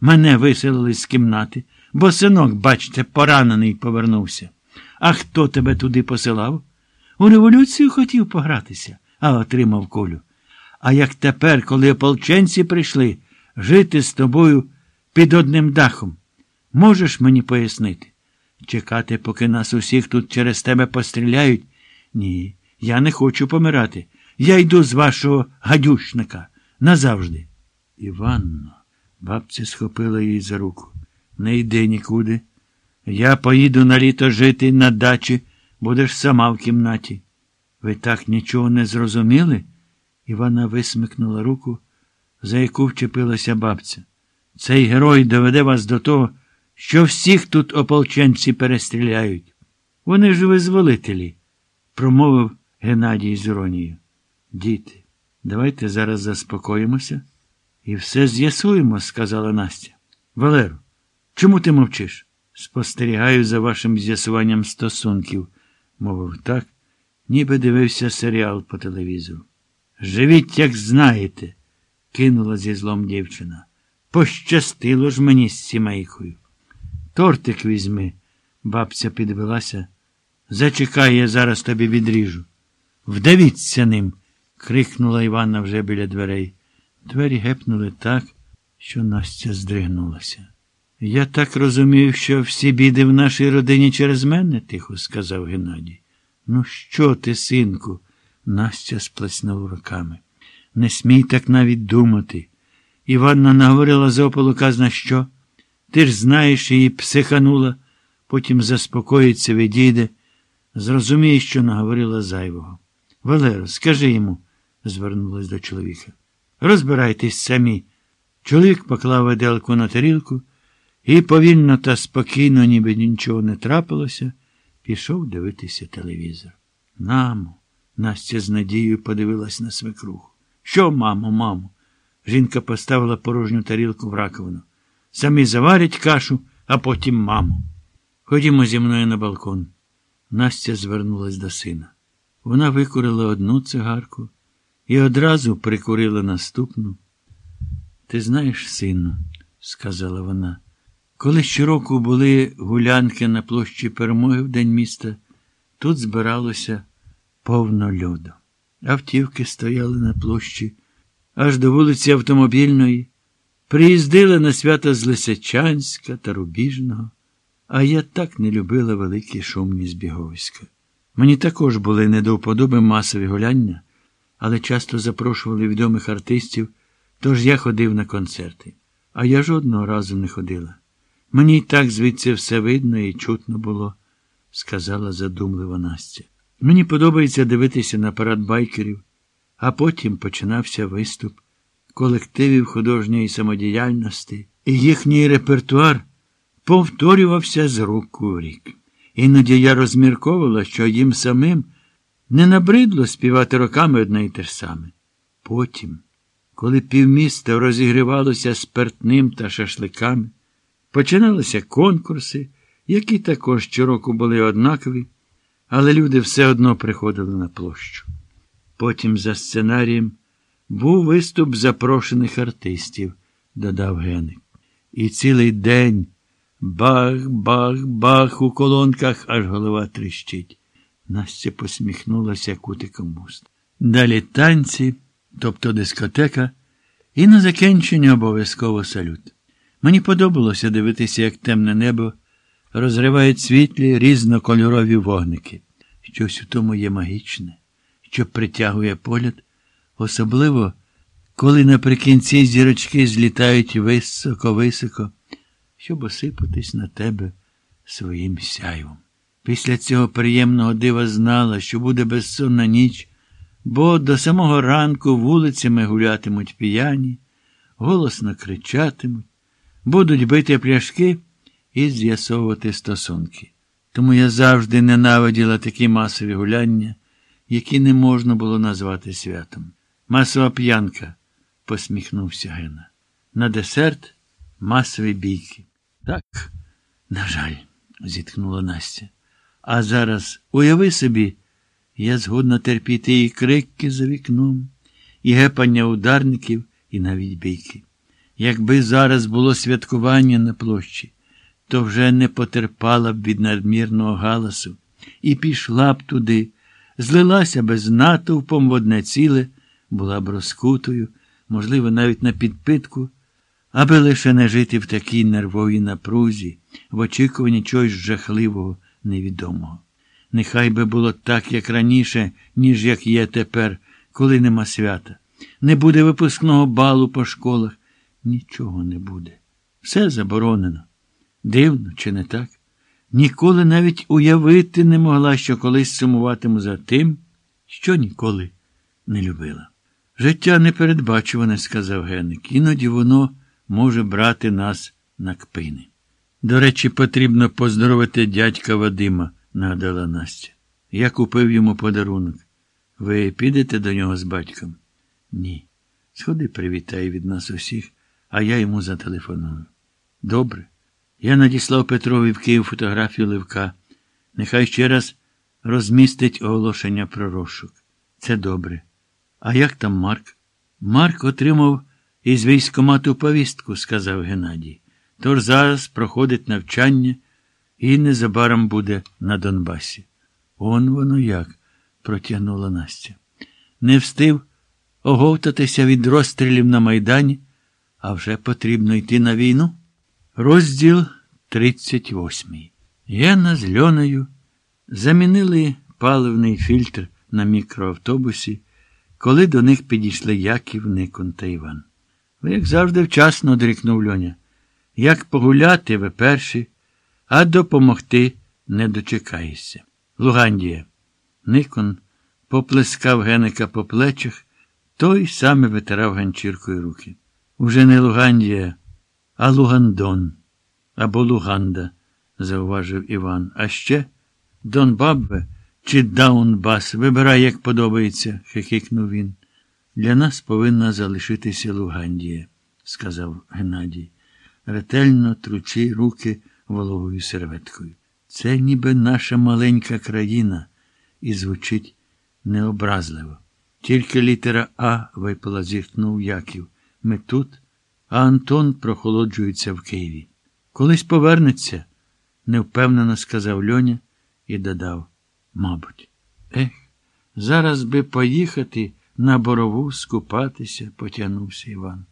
Мене виселили з кімнати, бо синок, бачите, поранений повернувся. А хто тебе туди посилав? У революцію хотів погратися, а отримав кулю. А як тепер, коли ополченці прийшли, жити з тобою під одним дахом, можеш мені пояснити? Чекати, поки нас усіх тут через тебе постріляють? Ні, я не хочу помирати. Я йду з вашого гадюшника назавжди. Іванно, бабця схопила її за руку. Не йди нікуди. Я поїду на літо жити на дачі, будеш сама в кімнаті. Ви так нічого не зрозуміли? Івана висмикнула руку, за яку вчепилася бабця. Цей герой доведе вас до того, що всіх тут ополченці перестріляють. Вони ж визволителі, промовив Геннадій з іронією. Діти, давайте зараз заспокоїмося і все з'ясуємо, сказала Настя. Валеру, чому ти мовчиш? Спостерігаю за вашим з'ясуванням стосунків, мовив так, ніби дивився серіал по телевізору. Живіть, як знаєте, кинула зі злом дівчина. Пощастило ж мені з сімейкою. Тортик візьми, бабця підвелася. Зачекай, я зараз тобі відріжу. Вдавіться ним. крикнула Іванна вже біля дверей. Двері гепнули так, що Настя здригнулася. Я так розумію, що всі біди в нашій родині через мене, тихо сказав Геннадій. Ну, що ти, синку? Настя сплеснула руками. Не смій так навіть думати. Іванна наговорила з опалу казна що. Ти ж знаєш, її психанула, потім заспокоїться, відійде. Зрозуміє, що наговорила зайвого. Валеро, скажи йому, звернулась до чоловіка. Розбирайтесь самі. Чоловік поклав виделку на тарілку і повільно та спокійно, ніби нічого не трапилося, пішов дивитися телевізор. Мамо, Настя з надією подивилась на свекруху. Що, мамо, мамо? Жінка поставила порожню тарілку в раковину. Самі заварять кашу, а потім маму. Ходімо зі мною на балкон. Настя звернулась до сина. Вона викурила одну цигарку і одразу прикурила наступну. Ти знаєш, сину, сказала вона, коли щороку були гулянки на площі перемоги в день міста, тут збиралося повно льоду. Автівки стояли на площі аж до вулиці Автомобільної, приїздили на свято з Лисичанська та Рубіжного, а я так не любила великі шумні збіговиська. Мені також були не до вподоби масові гуляння, але часто запрошували відомих артистів, тож я ходив на концерти. А я жодного разу не ходила. Мені й так звідси все видно і чутно було, сказала задумлива Настя. Мені подобається дивитися на парад байкерів, а потім починався виступ колективів художньої самодіяльності, і їхній репертуар повторювався з року в рік. Іноді я розмірковувала, що їм самим не набридло співати роками одне й те ж саме. Потім, коли півміста розігрівалося спиртним та шашликами, починалися конкурси, які також щороку були однакові, але люди все одно приходили на площу. Потім, за сценарієм, був виступ запрошених артистів, додав Геник. І цілий день бах, бах, бах у колонках, аж голова тріщить. Настя посміхнулася кутиком уст. Далі танці, тобто дискотека, і на закінчення обов'язково салют. Мені подобалося дивитися, як темне небо розривають світлі різнокольорові вогники. Щось у тому є магічне, що притягує погляд, особливо, коли наприкінці зірочки злітають високо-високо, щоб осипатись на тебе своїм сяйвом. Після цього приємного дива знала, що буде безсонна ніч, бо до самого ранку вулицями гулятимуть п'яні, голосно кричатимуть, будуть бити пляшки і з'ясовувати стосунки. Тому я завжди ненавиділа такі масові гуляння, які не можна було назвати святом. Масова п'янка, посміхнувся Гена. На десерт масові бійки. Так, на жаль, зітхнула Настя. А зараз уяви собі, я згодна терпіти і крики за вікном, і гепання ударників, і навіть бійки. Якби зараз було святкування на площі, то вже не потерпала б від надмірного галасу і пішла б туди, злилася би з натовпом в одне ціле, була б розкутою, можливо, навіть на підпитку, аби лише не жити в такій нервовій напрузі, в очікуванні чогось жахливого, невідомого. Нехай би було так, як раніше, ніж як є тепер, коли нема свята. Не буде випускного балу по школах. Нічого не буде. Все заборонено. Дивно, чи не так? Ніколи навіть уявити не могла, що колись сумуватиму за тим, що ніколи не любила. Життя непередбачуване, сказав Генник, іноді воно може брати нас на кпини. До речі, потрібно поздоровити дядька Вадима, нагадала Настя. Я купив йому подарунок. Ви підете до нього з батьком? Ні. Сходи, привітай від нас усіх, а я йому зателефоную. Добре. Я надіслав Петрові в Київ фотографію Левка. Нехай ще раз розмістить оголошення про розшук. Це добре. А як там Марк? Марк отримав із військомату повістку, сказав Геннадій. Тож зараз проходить навчання і незабаром буде на Донбасі. Он воно як, протягнула Настя. Не встиг оговтатися від розстрілів на Майдані, а вже потрібно йти на війну. Розділ 38. Яна з Льоною замінили паливний фільтр на мікроавтобусі, коли до них підійшли Яків, Никон та Іван. Ви, як завжди, вчасно одрікнув Льоня. Як погуляти ви перші, а допомогти не дочекаєшся. Лугандія. Никон поплескав Геника по плечах, той саме витирав ганчіркою руки. Уже не Лугандія, а Лугандон або Луганда, зауважив Іван. А ще Донбабве чи Даунбас. Вибирай, як подобається, хихикнув він. Для нас повинна залишитися Лугандія, сказав Геннадій, ретельно тручи руки вологою серветкою. Це ніби наша маленька країна, і звучить необразливо. Тільки літера А випала, зіхнув Яків. Ми тут, а Антон прохолоджується в Києві. Колись повернеться, невпевнено сказав Льоня і додав, мабуть. Ех, зараз би поїхати на борову скупатися, потягнувся Іван.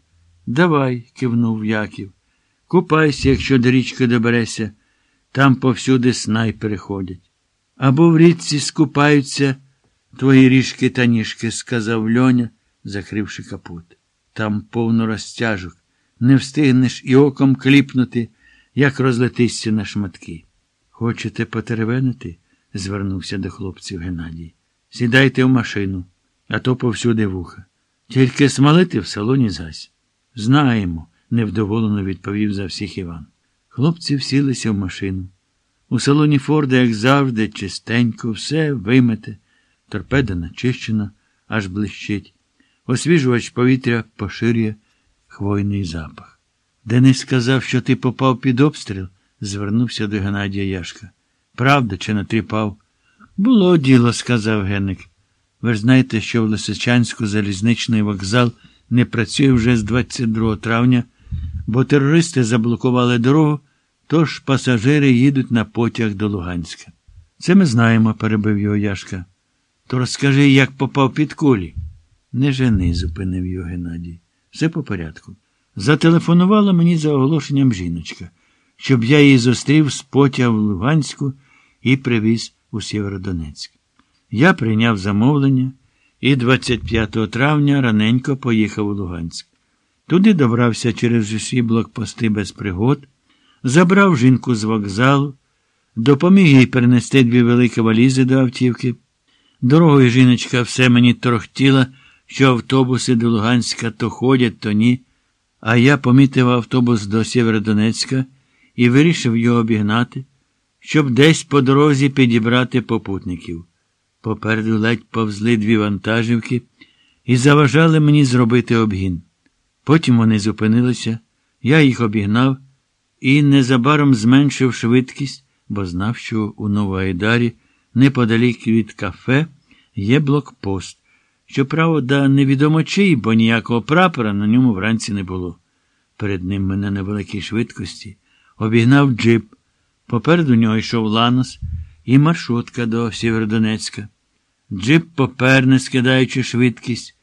Давай, кивнув Яків. Купайся, якщо до річки доберешся, там повсюди снайпери ходять. Або в річці скупаються твої ріжки та ніжки, сказав Льоня, закривши капут. Там повно розтяжок. Не встигнеш і оком кліпнути, як розлетишся на шматки. Хочете потеревенити? звернувся до хлопців Геннадій. Сідайте в машину, а то повсюди вуха. Тільки смалити в салоні зась. Знаємо, невдоволено відповів за всіх Іван. Хлопці всілися в машину. У салоні Форда, як завжди, чистенько, все вимете, торпеда начищена, аж блищить. Освіжувач повітря поширює хвойний запах. Денис сказав, що ти попав під обстріл, звернувся до Геннадія Яшка. Правда, чи натріпав? Було діло, сказав Генник. Ви ж знаєте, що в Лисичанську залізничний вокзал не працює вже з 22 травня, бо терористи заблокували дорогу, тож пасажири їдуть на потяг до Луганська. Це ми знаємо, перебив його Яшка. То розкажи, як попав під кулі. Не жени, зупинив його Геннадій. Все по порядку. Зателефонувала мені за оголошенням жіночка, щоб я її зустрів з потяг в Луганську і привіз у Сєвєродонецьк. Я прийняв замовлення і 25 травня раненько поїхав у Луганськ. Туди добрався через усі блокпости без пригод, забрав жінку з вокзалу, допоміг їй перенести дві великі валізи до автівки. Дорогою жіночка все мені торохтіла, що автобуси до Луганська то ходять, то ні. А я помітив автобус до Сєвєродонецька і вирішив його обігнати, щоб десь по дорозі підібрати попутників. Попереду ледь повзли дві вантажівки і заважали мені зробити обгін. Потім вони зупинилися, я їх обігнав і незабаром зменшив швидкість, бо знав, що у Новоайдарі, неподалік від кафе, є блокпост. Щоправда, невідомо чий, бо ніякого прапора на ньому вранці не було. Перед ним мене на великій швидкості обігнав джип. Попереду нього йшов Ланос і маршрутка до Сєвєродонецька. Джип попер, не скидаючи швидкість,